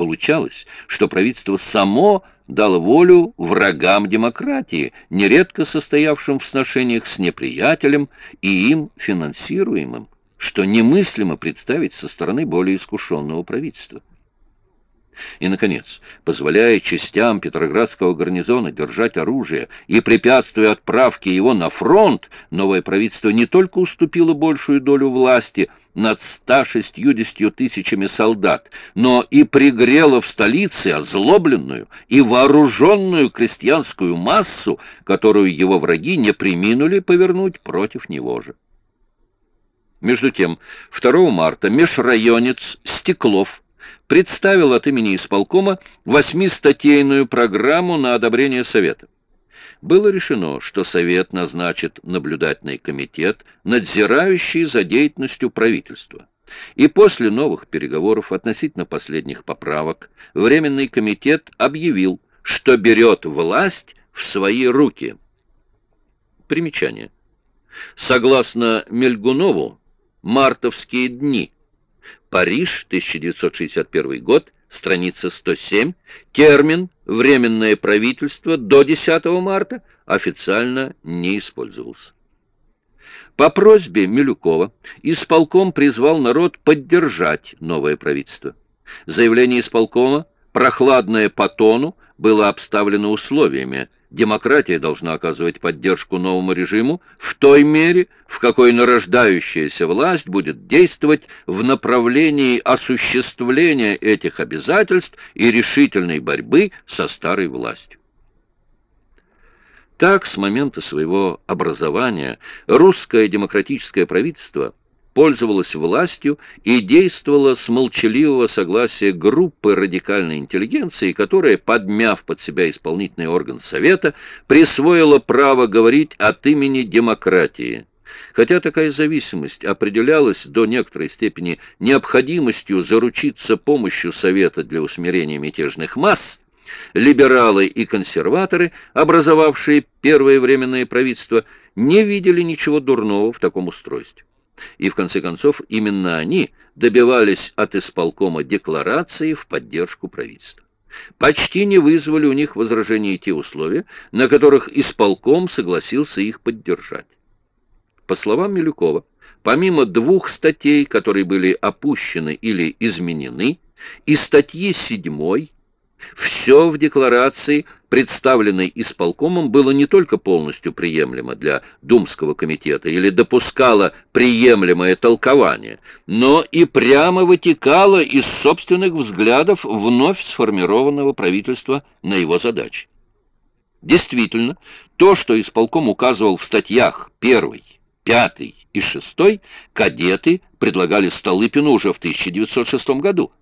Получалось, что правительство само дало волю врагам демократии, нередко состоявшим в сношениях с неприятелем и им финансируемым, что немыслимо представить со стороны более искушенного правительства. И, наконец, позволяя частям Петроградского гарнизона держать оружие и препятствуя отправке его на фронт, новое правительство не только уступило большую долю власти над 160 тысячами солдат, но и пригрело в столице озлобленную и вооруженную крестьянскую массу, которую его враги не приминули повернуть против него же. Между тем, 2 марта межрайонец Стеклов представил от имени исполкома восьмистатейную программу на одобрение Совета. Было решено, что Совет назначит наблюдательный комитет, надзирающий за деятельностью правительства. И после новых переговоров относительно последних поправок Временный комитет объявил, что берет власть в свои руки. Примечание. Согласно Мельгунову, мартовские дни – Париж, 1961 год, страница 107, термин «временное правительство» до 10 марта официально не использовался. По просьбе Милюкова исполком призвал народ поддержать новое правительство. Заявление исполкома, прохладное по тону, было обставлено условиями – демократия должна оказывать поддержку новому режиму в той мере, в какой нарождающаяся власть будет действовать в направлении осуществления этих обязательств и решительной борьбы со старой властью. Так, с момента своего образования русское демократическое правительство пользовалась властью и действовала с молчаливого согласия группы радикальной интеллигенции, которая, подмяв под себя исполнительный орган Совета, присвоила право говорить от имени демократии. Хотя такая зависимость определялась до некоторой степени необходимостью заручиться помощью Совета для усмирения мятежных масс, либералы и консерваторы, образовавшие первое временное правительство, не видели ничего дурного в таком устройстве. И в конце концов именно они добивались от исполкома декларации в поддержку правительства. Почти не вызвали у них возражений те условия, на которых исполком согласился их поддержать. По словам Милюкова, помимо двух статей, которые были опущены или изменены, и статьи седьмой все в декларации, представленной исполкомом, было не только полностью приемлемо для Думского комитета или допускало приемлемое толкование, но и прямо вытекало из собственных взглядов вновь сформированного правительства на его задачи. Действительно, то, что исполком указывал в статьях 1, 5 и 6, кадеты предлагали Столыпину уже в 1906 году.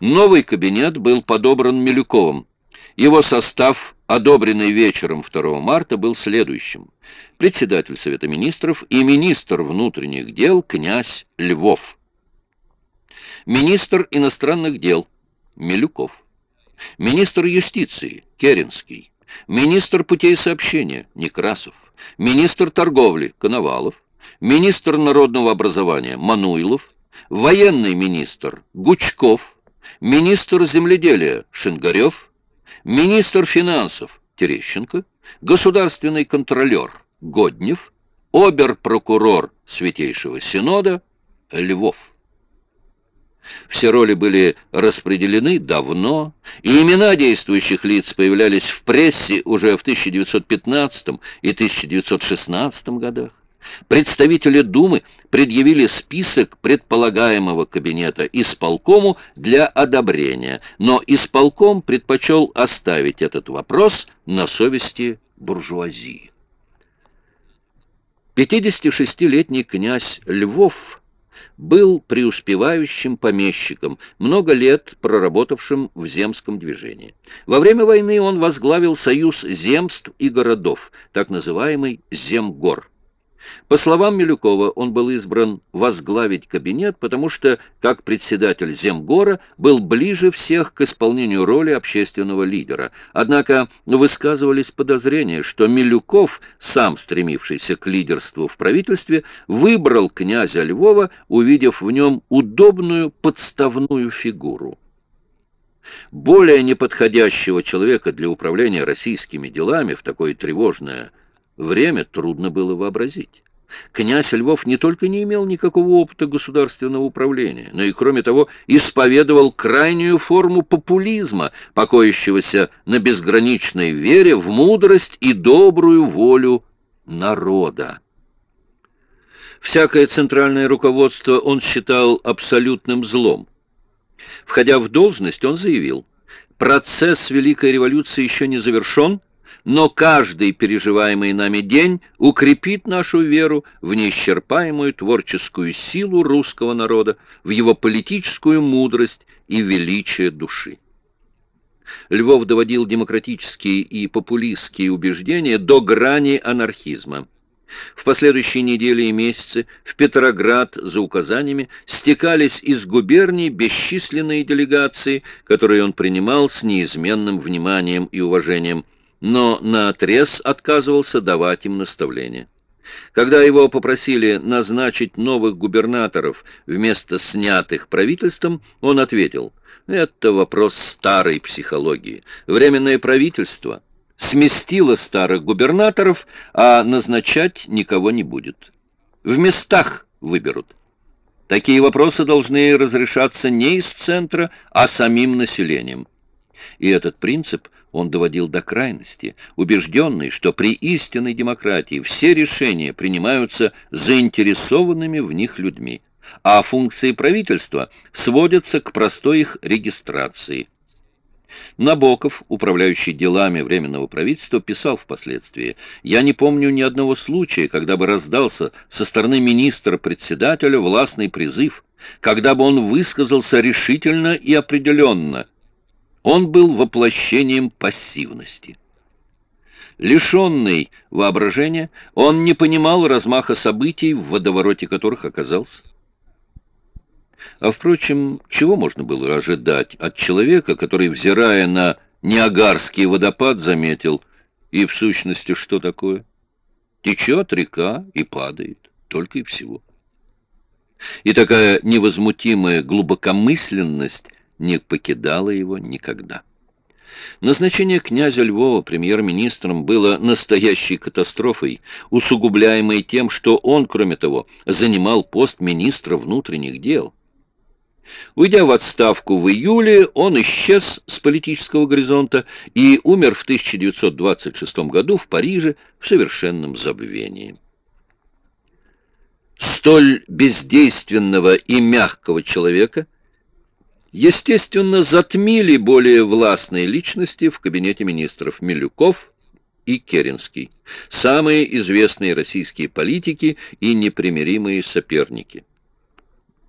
Новый кабинет был подобран Милюковым. Его состав, одобренный вечером 2 марта, был следующим. Председатель Совета Министров и министр внутренних дел князь Львов. Министр иностранных дел Милюков. Министр юстиции Керенский. Министр путей сообщения Некрасов. Министр торговли Коновалов. Министр народного образования Мануилов. Военный министр Гучков министр земледелия Шингарев, министр финансов Терещенко, государственный контролер Годнев, обер-прокурор Святейшего Синода Львов. Все роли были распределены давно, и имена действующих лиц появлялись в прессе уже в 1915 и 1916 годах. Представители Думы предъявили список предполагаемого кабинета исполкому для одобрения, но исполком предпочел оставить этот вопрос на совести буржуазии. 56-летний князь Львов был преуспевающим помещиком, много лет проработавшим в земском движении. Во время войны он возглавил союз земств и городов, так называемый Земгор. По словам Милюкова, он был избран возглавить кабинет, потому что, как председатель Земгора, был ближе всех к исполнению роли общественного лидера. Однако высказывались подозрения, что Милюков, сам стремившийся к лидерству в правительстве, выбрал князя Львова, увидев в нем удобную подставную фигуру. Более неподходящего человека для управления российскими делами в такое тревожное время трудно было вообразить. Князь Львов не только не имел никакого опыта государственного управления, но и, кроме того, исповедовал крайнюю форму популизма, покоящегося на безграничной вере в мудрость и добрую волю народа. Всякое центральное руководство он считал абсолютным злом. Входя в должность, он заявил, процесс Великой революции еще не завершен, но каждый переживаемый нами день укрепит нашу веру в неисчерпаемую творческую силу русского народа, в его политическую мудрость и величие души. Львов доводил демократические и популистские убеждения до грани анархизма. В последующие недели и месяцы в Петроград за указаниями стекались из губерний бесчисленные делегации, которые он принимал с неизменным вниманием и уважением – но наотрез отказывался давать им наставления. Когда его попросили назначить новых губернаторов вместо снятых правительством, он ответил, это вопрос старой психологии. Временное правительство сместило старых губернаторов, а назначать никого не будет. В местах выберут. Такие вопросы должны разрешаться не из центра, а самим населением. И этот принцип – он доводил до крайности, убежденный, что при истинной демократии все решения принимаются заинтересованными в них людьми, а функции правительства сводятся к простой их регистрации. Набоков, управляющий делами Временного правительства, писал впоследствии, «Я не помню ни одного случая, когда бы раздался со стороны министра-председателя властный призыв, когда бы он высказался решительно и определенно – он был воплощением пассивности. Лишенный воображения, он не понимал размаха событий, в водовороте которых оказался. А, впрочем, чего можно было ожидать от человека, который, взирая на Ниагарский водопад, заметил, и в сущности что такое? Течет река и падает, только и всего. И такая невозмутимая глубокомысленность не покидало его никогда. Назначение князя Львова премьер-министром было настоящей катастрофой, усугубляемой тем, что он, кроме того, занимал пост министра внутренних дел. Уйдя в отставку в июле, он исчез с политического горизонта и умер в 1926 году в Париже в совершенном забвении. Столь бездейственного и мягкого человека – естественно, затмили более властные личности в кабинете министров Милюков и Керенский, самые известные российские политики и непримиримые соперники.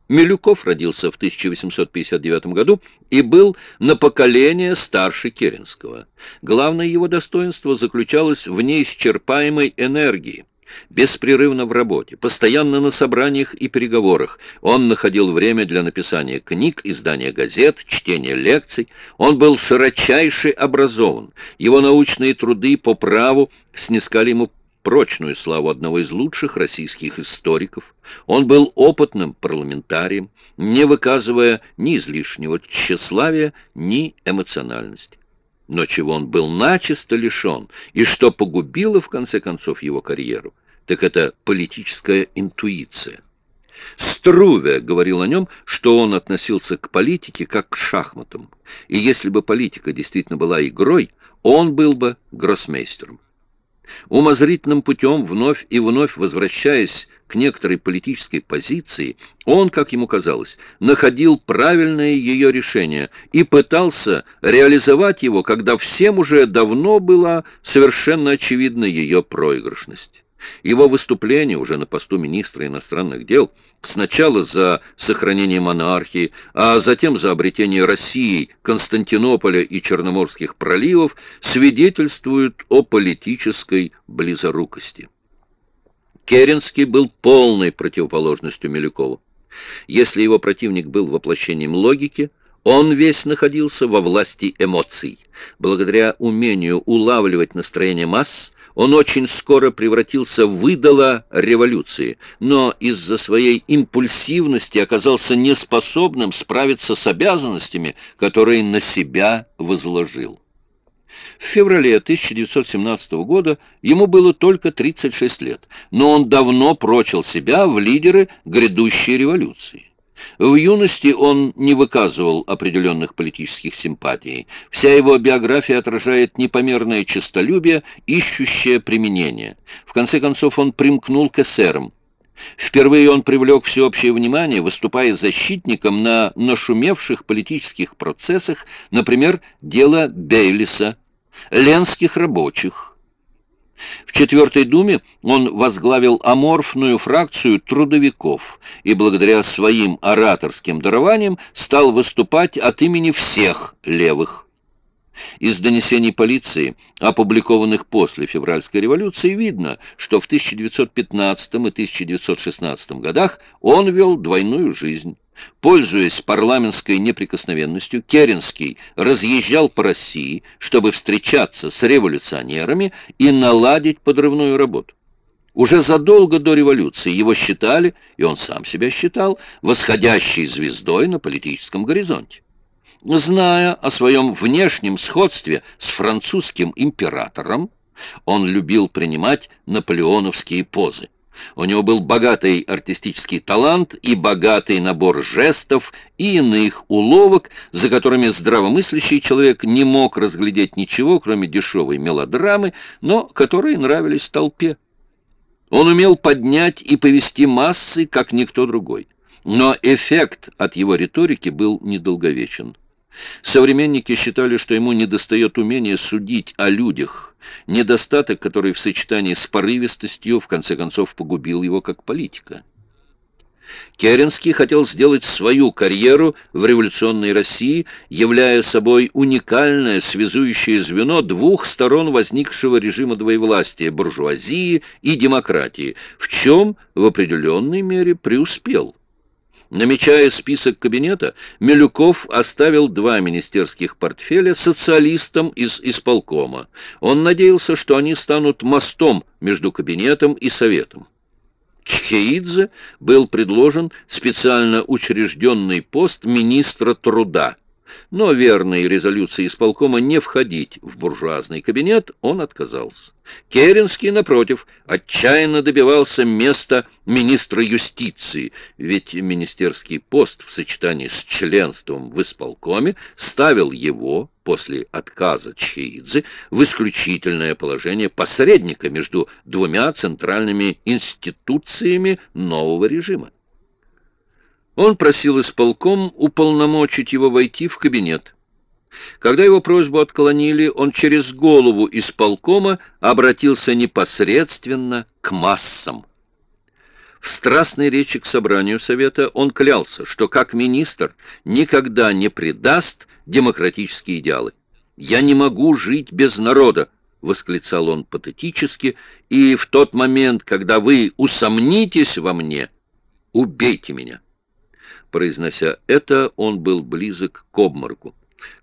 Милюков родился в 1859 году и был на поколение старше Керенского. Главное его достоинство заключалось в неисчерпаемой энергии, беспрерывно в работе, постоянно на собраниях и переговорах. Он находил время для написания книг, издания газет, чтения лекций. Он был широчайше образован. Его научные труды по праву снискали ему прочную славу одного из лучших российских историков. Он был опытным парламентарием, не выказывая ни излишнего тщеславия, ни эмоциональности. Но чего он был начисто лишен, и что погубило, в конце концов, его карьеру, так это политическая интуиция. Струве говорил о нем, что он относился к политике как к шахматам, и если бы политика действительно была игрой, он был бы гроссмейстером. Умозрительным путем, вновь и вновь возвращаясь к некоторой политической позиции, он, как ему казалось, находил правильное ее решение и пытался реализовать его, когда всем уже давно была совершенно очевидна ее проигрышность. Его выступление уже на посту министра иностранных дел сначала за сохранение монархии, а затем за обретение России, Константинополя и Черноморских проливов свидетельствуют о политической близорукости. Керенский был полной противоположностью Милюкову. Если его противник был воплощением логики, он весь находился во власти эмоций. Благодаря умению улавливать настроение масс, Он очень скоро превратился в идола революции, но из-за своей импульсивности оказался неспособным справиться с обязанностями, которые на себя возложил. В феврале 1917 года ему было только 36 лет, но он давно прочил себя в лидеры грядущей революции. В юности он не выказывал определенных политических симпатий. Вся его биография отражает непомерное честолюбие, ищущее применение. В конце концов, он примкнул к эсерам. Впервые он привлек всеобщее внимание, выступая защитником на нашумевших политических процессах, например, дело Бейлиса, ленских рабочих, в Четвертой Думе он возглавил аморфную фракцию трудовиков и благодаря своим ораторским дарованиям стал выступать от имени всех левых. Из донесений полиции, опубликованных после февральской революции, видно, что в 1915 и 1916 годах он вел двойную жизнь. Пользуясь парламентской неприкосновенностью, Керенский разъезжал по России, чтобы встречаться с революционерами и наладить подрывную работу. Уже задолго до революции его считали, и он сам себя считал, восходящей звездой на политическом горизонте. Зная о своем внешнем сходстве с французским императором, он любил принимать наполеоновские позы. У него был богатый артистический талант и богатый набор жестов и иных уловок, за которыми здравомыслящий человек не мог разглядеть ничего, кроме дешевой мелодрамы, но которые нравились толпе. Он умел поднять и повести массы, как никто другой. Но эффект от его риторики был недолговечен. Современники считали, что ему недостает умения судить о людях, недостаток, который в сочетании с порывистостью в конце концов погубил его как политика. Керенский хотел сделать свою карьеру в революционной России, являя собой уникальное связующее звено двух сторон возникшего режима двоевластия – буржуазии и демократии, в чем в определенной мере преуспел. Намечая список кабинета, Милюков оставил два министерских портфеля социалистам из исполкома. Он надеялся, что они станут мостом между кабинетом и советом. Чхеидзе был предложен специально учрежденный пост министра труда но верной резолюции исполкома не входить в буржуазный кабинет он отказался. Керенский, напротив, отчаянно добивался места министра юстиции, ведь министерский пост в сочетании с членством в исполкоме ставил его, после отказа Чхеидзе, в исключительное положение посредника между двумя центральными институциями нового режима. Он просил исполком уполномочить его войти в кабинет. Когда его просьбу отклонили, он через голову исполкома обратился непосредственно к массам. В страстной речи к собранию Совета он клялся, что как министр никогда не предаст демократические идеалы. «Я не могу жить без народа», — восклицал он патетически, «и в тот момент, когда вы усомнитесь во мне, убейте меня». Произнося это, он был близок к обморку.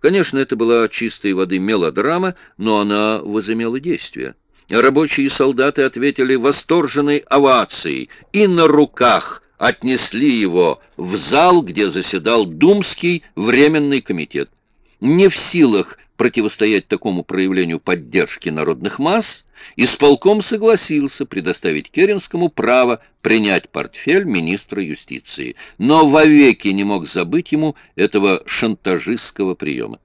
Конечно, это была чистой воды мелодрама, но она возымела действие. Рабочие и солдаты ответили восторженной овацией и на руках отнесли его в зал, где заседал Думский временный комитет. Не в силах противостоять такому проявлению поддержки народных масс, исполком согласился предоставить Керенскому право принять портфель министра юстиции, но вовеки не мог забыть ему этого шантажистского приема.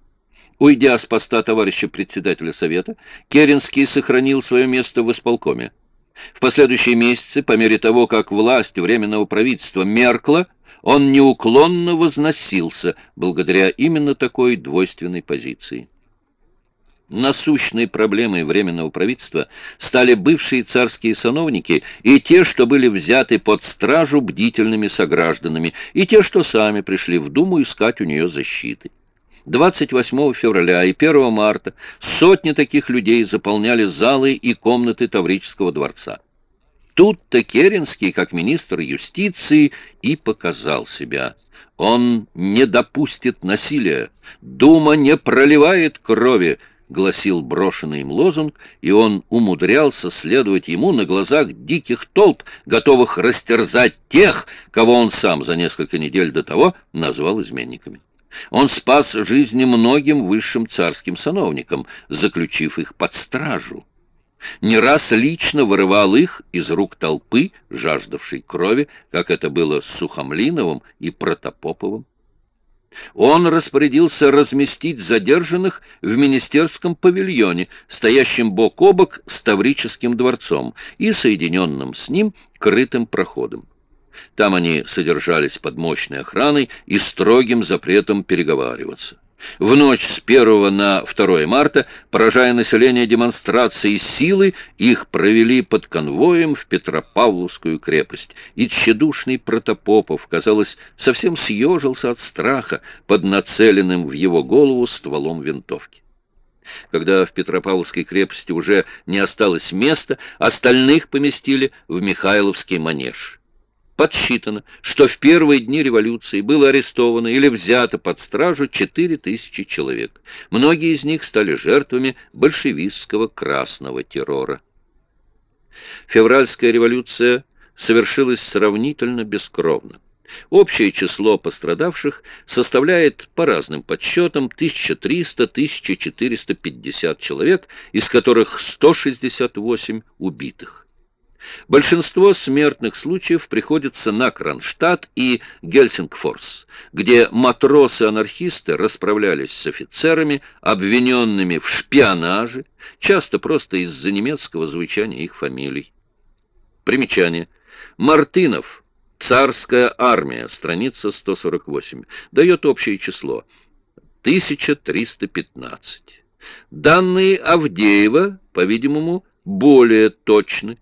Уйдя с поста товарища председателя Совета, Керенский сохранил свое место в исполкоме. В последующие месяцы, по мере того, как власть Временного правительства меркла, он неуклонно возносился благодаря именно такой двойственной позиции. Насущной проблемой Временного правительства стали бывшие царские сановники и те, что были взяты под стражу бдительными согражданами, и те, что сами пришли в Думу искать у нее защиты. 28 февраля и 1 марта сотни таких людей заполняли залы и комнаты Таврического дворца. Тут-то Керенский, как министр юстиции, и показал себя. Он не допустит насилия, Дума не проливает крови, гласил брошенный им лозунг, и он умудрялся следовать ему на глазах диких толп, готовых растерзать тех, кого он сам за несколько недель до того назвал изменниками. Он спас жизни многим высшим царским сановникам, заключив их под стражу. Не раз лично вырывал их из рук толпы, жаждавшей крови, как это было с Сухомлиновым и Протопоповым. Он распорядился разместить задержанных в министерском павильоне, стоящем бок о бок с Таврическим дворцом и соединенным с ним крытым проходом. Там они содержались под мощной охраной и строгим запретом переговариваться. В ночь с 1 на 2 марта, поражая население демонстрацией силы, их провели под конвоем в Петропавловскую крепость, и тщедушный Протопопов, казалось, совсем съежился от страха под нацеленным в его голову стволом винтовки. Когда в Петропавловской крепости уже не осталось места, остальных поместили в Михайловский манеж. Подсчитано, что в первые дни революции было арестовано или взято под стражу 4000 человек. Многие из них стали жертвами большевистского красного террора. Февральская революция совершилась сравнительно бескровно. Общее число пострадавших составляет по разным подсчетам 1300-1450 человек, из которых 168 убитых. Большинство смертных случаев приходится на Кронштадт и Гельсингфорс, где матросы-анархисты расправлялись с офицерами, обвиненными в шпионаже, часто просто из-за немецкого звучания их фамилий. Примечание. Мартынов. Царская армия. Страница 148. Дает общее число. 1315. Данные Авдеева, по-видимому, более точны.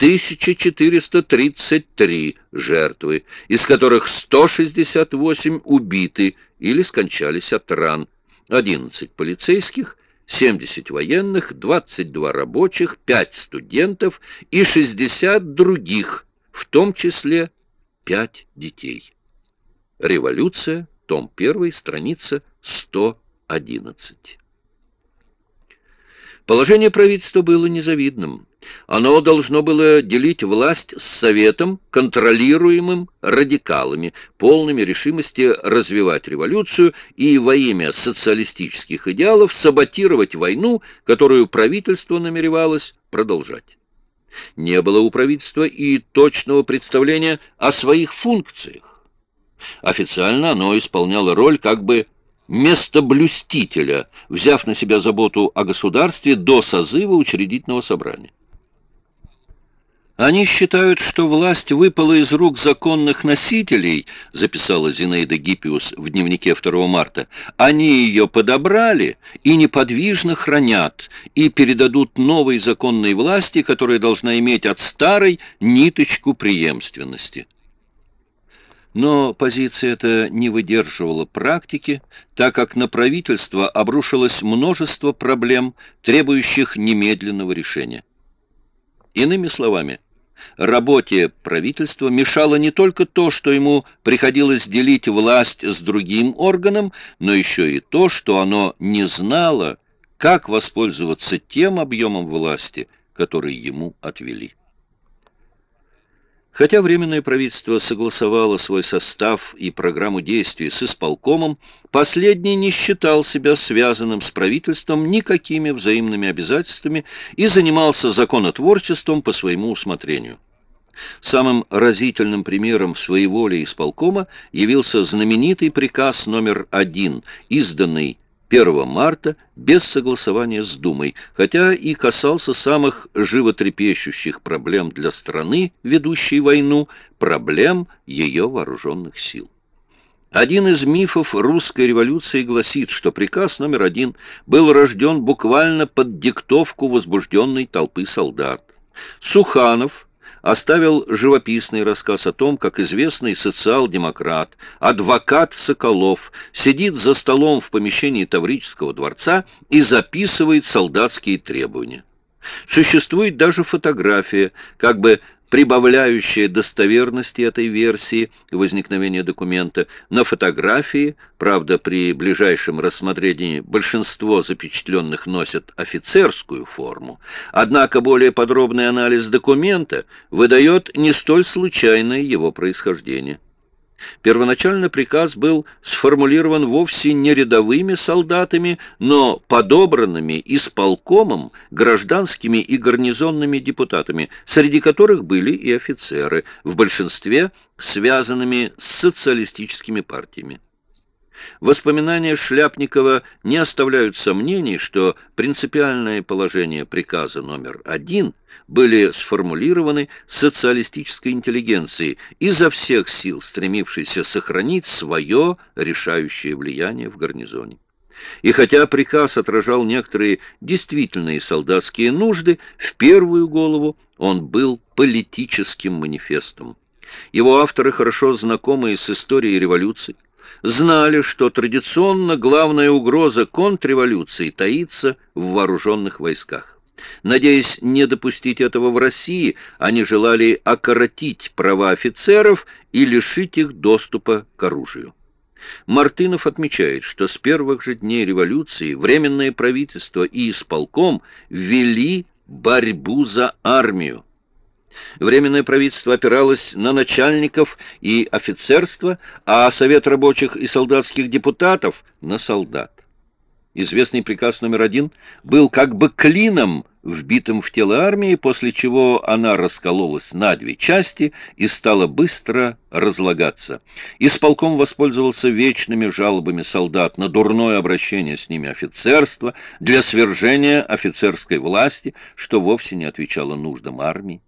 1433 жертвы, из которых 168 убиты или скончались от ран, 11 полицейских, 70 военных, 22 рабочих, 5 студентов и 60 других, в том числе 5 детей. Революция, том 1, страница 111. Положение правительства было незавидным. Оно должно было делить власть с Советом, контролируемым радикалами, полными решимости развивать революцию и во имя социалистических идеалов саботировать войну, которую правительство намеревалось продолжать. Не было у правительства и точного представления о своих функциях. Официально оно исполняло роль как бы местоблюстителя, взяв на себя заботу о государстве до созыва учредительного собрания. Они считают, что власть выпала из рук законных носителей, записала Зинаида Гиппиус в дневнике 2 марта. Они ее подобрали и неподвижно хранят, и передадут новой законной власти, которая должна иметь от старой ниточку преемственности. Но позиция эта не выдерживала практики, так как на правительство обрушилось множество проблем, требующих немедленного решения. Иными словами, Работе правительства мешало не только то, что ему приходилось делить власть с другим органом, но еще и то, что оно не знало, как воспользоваться тем объемом власти, который ему отвели. Хотя Временное правительство согласовало свой состав и программу действий с исполкомом, последний не считал себя связанным с правительством никакими взаимными обязательствами и занимался законотворчеством по своему усмотрению. Самым разительным примером своеволия исполкома явился знаменитый приказ номер один, изданный 1 марта без согласования с Думой, хотя и касался самых животрепещущих проблем для страны, ведущей войну, проблем ее вооруженных сил. Один из мифов русской революции гласит, что приказ номер один был рожден буквально под диктовку возбужденной толпы солдат. Суханов, оставил живописный рассказ о том, как известный социал-демократ, адвокат Соколов, сидит за столом в помещении Таврического дворца и записывает солдатские требования. Существует даже фотография, как бы прибавляющая достоверности этой версии возникновения документа, на фотографии, правда, при ближайшем рассмотрении большинство запечатленных носят офицерскую форму, однако более подробный анализ документа выдает не столь случайное его происхождение. Первоначально приказ был сформулирован вовсе не рядовыми солдатами, но подобранными исполкомом гражданскими и гарнизонными депутатами, среди которых были и офицеры, в большинстве связанными с социалистическими партиями. Воспоминания Шляпникова не оставляют сомнений, что принципиальное положение приказа номер один были сформулированы социалистической интеллигенцией, изо всех сил стремившейся сохранить свое решающее влияние в гарнизоне. И хотя приказ отражал некоторые действительные солдатские нужды, в первую голову он был политическим манифестом. Его авторы, хорошо знакомые с историей революции, знали, что традиционно главная угроза контрреволюции таится в вооруженных войсках. Надеясь не допустить этого в России, они желали окоротить права офицеров и лишить их доступа к оружию. Мартынов отмечает, что с первых же дней революции Временное правительство и исполком вели борьбу за армию, Временное правительство опиралось на начальников и офицерство, а Совет рабочих и солдатских депутатов — на солдат. Известный приказ номер один был как бы клином, вбитым в тело армии, после чего она раскололась на две части и стала быстро разлагаться. Исполком воспользовался вечными жалобами солдат на дурное обращение с ними офицерства для свержения офицерской власти, что вовсе не отвечало нуждам армии.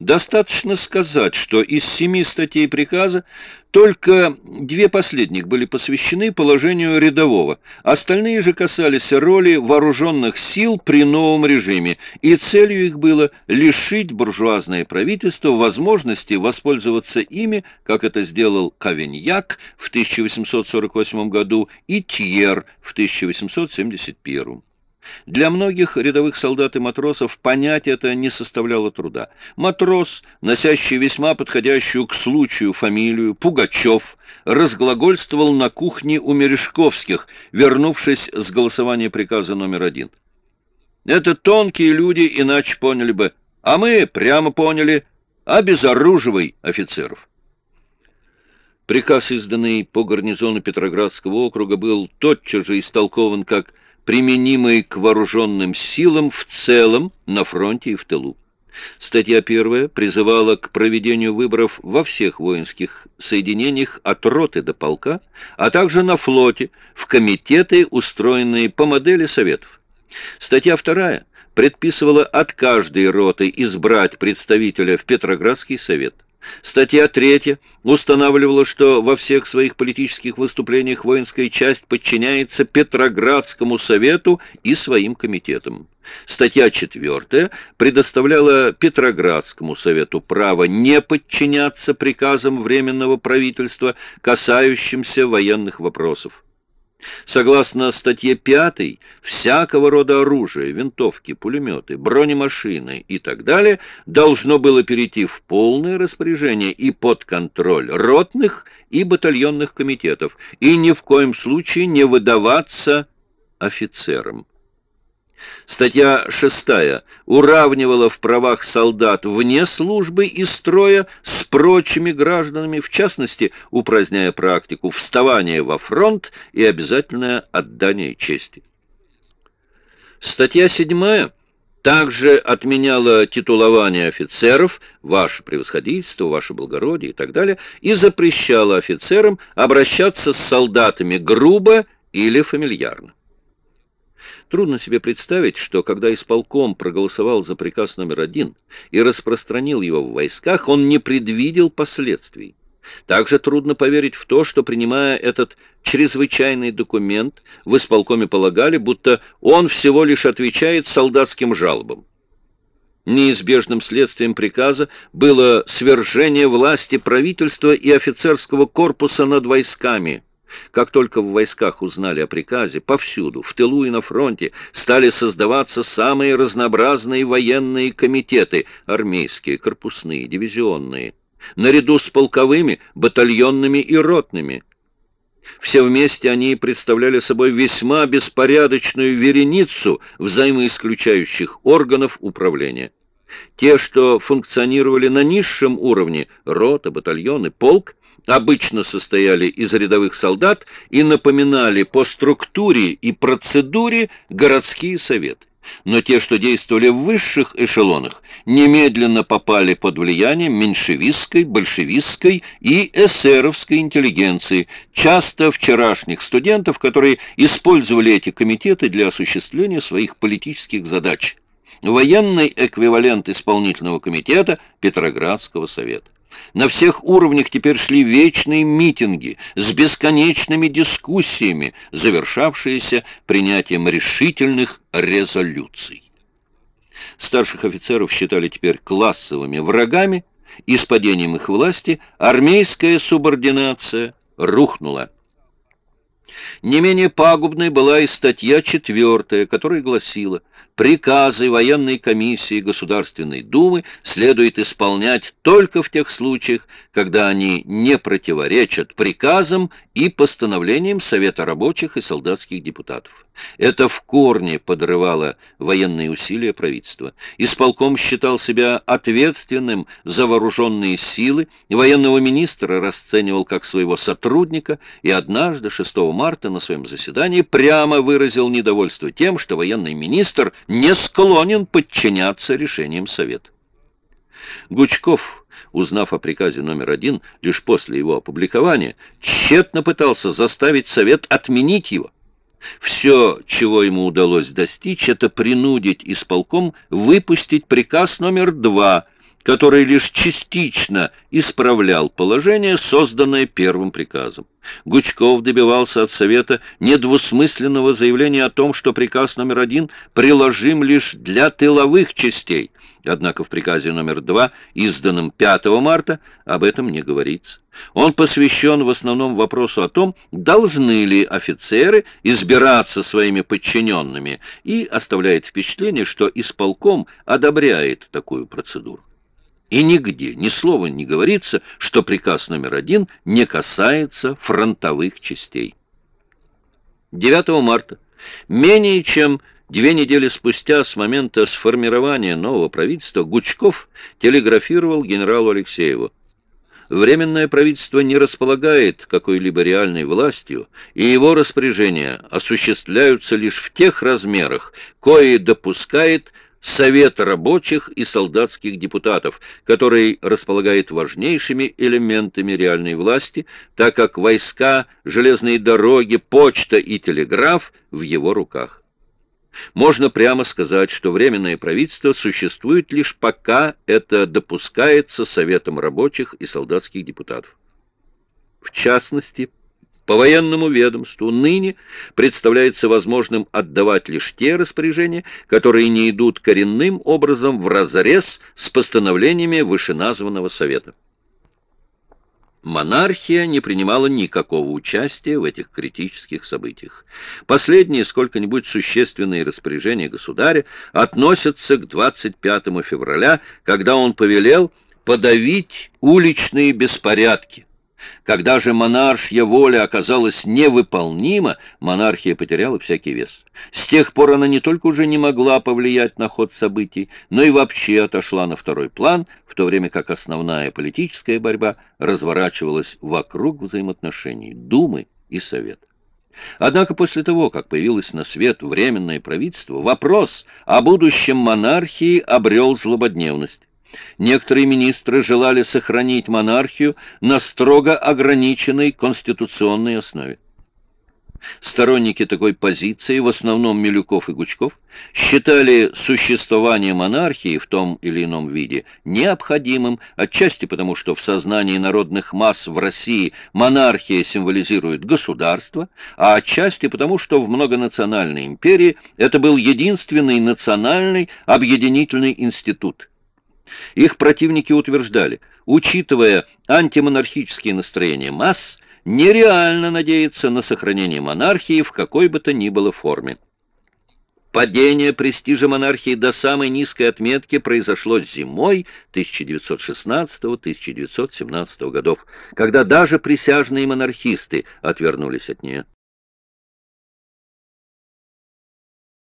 Достаточно сказать, что из семи статей приказа только две последних были посвящены положению рядового, остальные же касались роли вооруженных сил при новом режиме, и целью их было лишить буржуазное правительство возможности воспользоваться ими, как это сделал Кавиньяк в 1848 году и Тьер в 1871. Для многих рядовых солдат и матросов понять это не составляло труда. Матрос, носящий весьма подходящую к случаю фамилию Пугачев, разглагольствовал на кухне у Мережковских, вернувшись с голосования приказа номер один. Это тонкие люди иначе поняли бы, а мы прямо поняли, обезоруживай офицеров. Приказ, изданный по гарнизону Петроградского округа, был тотчас же истолкован как применимой к вооруженным силам в целом на фронте и в тылу. Статья первая призывала к проведению выборов во всех воинских соединениях от роты до полка, а также на флоте, в комитеты, устроенные по модели Советов. Статья вторая предписывала от каждой роты избрать представителя в Петроградский совет. Статья 3 устанавливала, что во всех своих политических выступлениях воинская часть подчиняется Петроградскому совету и своим комитетам. Статья 4 предоставляла Петроградскому совету право не подчиняться приказам Временного правительства, касающимся военных вопросов. Согласно статье 5, всякого рода оружие, винтовки, пулеметы, бронемашины и так далее должно было перейти в полное распоряжение и под контроль ротных и батальонных комитетов и ни в коем случае не выдаваться офицерам. Статья 6 уравнивала в правах солдат вне службы и строя с прочими гражданами, в частности, упраздняя практику вставания во фронт и обязательное отдание чести. Статья 7 также отменяла титулование офицеров, ваше превосходительство, ваше благородие и так далее, и запрещала офицерам обращаться с солдатами грубо или фамильярно. Трудно себе представить, что когда исполком проголосовал за приказ номер один и распространил его в войсках, он не предвидел последствий. Также трудно поверить в то, что, принимая этот чрезвычайный документ, в исполкоме полагали, будто он всего лишь отвечает солдатским жалобам. Неизбежным следствием приказа было свержение власти правительства и офицерского корпуса над войсками – Как только в войсках узнали о приказе, повсюду, в тылу и на фронте, стали создаваться самые разнообразные военные комитеты, армейские, корпусные, дивизионные, наряду с полковыми, батальонными и ротными. Все вместе они представляли собой весьма беспорядочную вереницу взаимоисключающих органов управления. Те, что функционировали на низшем уровне, рота, батальоны, полк, обычно состояли из рядовых солдат и напоминали по структуре и процедуре городские советы. Но те, что действовали в высших эшелонах, немедленно попали под влияние меньшевистской, большевистской и эсеровской интеллигенции, часто вчерашних студентов, которые использовали эти комитеты для осуществления своих политических задач. Военный эквивалент исполнительного комитета Петроградского совета. На всех уровнях теперь шли вечные митинги с бесконечными дискуссиями, завершавшиеся принятием решительных резолюций. Старших офицеров считали теперь классовыми врагами, и с падением их власти армейская субординация рухнула. Не менее пагубной была и статья четвертая, которая гласила «Приказы военной комиссии Государственной Думы следует исполнять только в тех случаях, когда они не противоречат приказам и постановлениям Совета рабочих и солдатских депутатов». Это в корне подрывало военные усилия правительства. Исполком считал себя ответственным за вооруженные силы, военного министра расценивал как своего сотрудника и однажды, 6 марта, на своем заседании прямо выразил недовольство тем, что военный министр не склонен подчиняться решениям Совета. Гучков, узнав о приказе номер один лишь после его опубликования, тщетно пытался заставить Совет отменить его. Все, чего ему удалось достичь, это принудить исполком выпустить приказ номер два, который лишь частично исправлял положение, созданное первым приказом. Гучков добивался от Совета недвусмысленного заявления о том, что приказ номер один приложим лишь для тыловых частей, однако в приказе номер два, изданном 5 марта, об этом не говорится. Он посвящен в основном вопросу о том, должны ли офицеры избираться своими подчиненными, и оставляет впечатление, что исполком одобряет такую процедуру. И нигде ни слова не говорится, что приказ номер один не касается фронтовых частей. 9 марта, менее чем две недели спустя с момента сформирования нового правительства, Гучков телеграфировал генералу Алексееву. Временное правительство не располагает какой-либо реальной властью, и его распоряжения осуществляются лишь в тех размерах, кои допускает Совет рабочих и солдатских депутатов, который располагает важнейшими элементами реальной власти, так как войска, железные дороги, почта и телеграф в его руках. Можно прямо сказать, что Временное правительство существует лишь пока это допускается Советом рабочих и солдатских депутатов. В частности, по военному ведомству ныне представляется возможным отдавать лишь те распоряжения, которые не идут коренным образом в разрез с постановлениями вышеназванного совета. Монархия не принимала никакого участия в этих критических событиях. Последние сколько-нибудь существенные распоряжения государя относятся к 25 февраля, когда он повелел подавить уличные беспорядки, когда же монаршья воля оказалась невыполнима, монархия потеряла всякий вес. С тех пор она не только уже не могла повлиять на ход событий, но и вообще отошла на второй план, в то время как основная политическая борьба разворачивалась вокруг взаимоотношений Думы и Совета. Однако после того, как появилось на свет Временное правительство, вопрос о будущем монархии обрел злободневность. Некоторые министры желали сохранить монархию на строго ограниченной конституционной основе. Сторонники такой позиции, в основном Милюков и Гучков, считали существование монархии в том или ином виде необходимым, отчасти потому, что в сознании народных масс в России монархия символизирует государство, а отчасти потому, что в многонациональной империи это был единственный национальный объединительный институт – их противники утверждали, учитывая антимонархические настроения масс, нереально надеяться на сохранение монархии в какой бы то ни было форме. Падение престижа монархии до самой низкой отметки произошло зимой 1916-1917 годов, когда даже присяжные монархисты отвернулись от нее.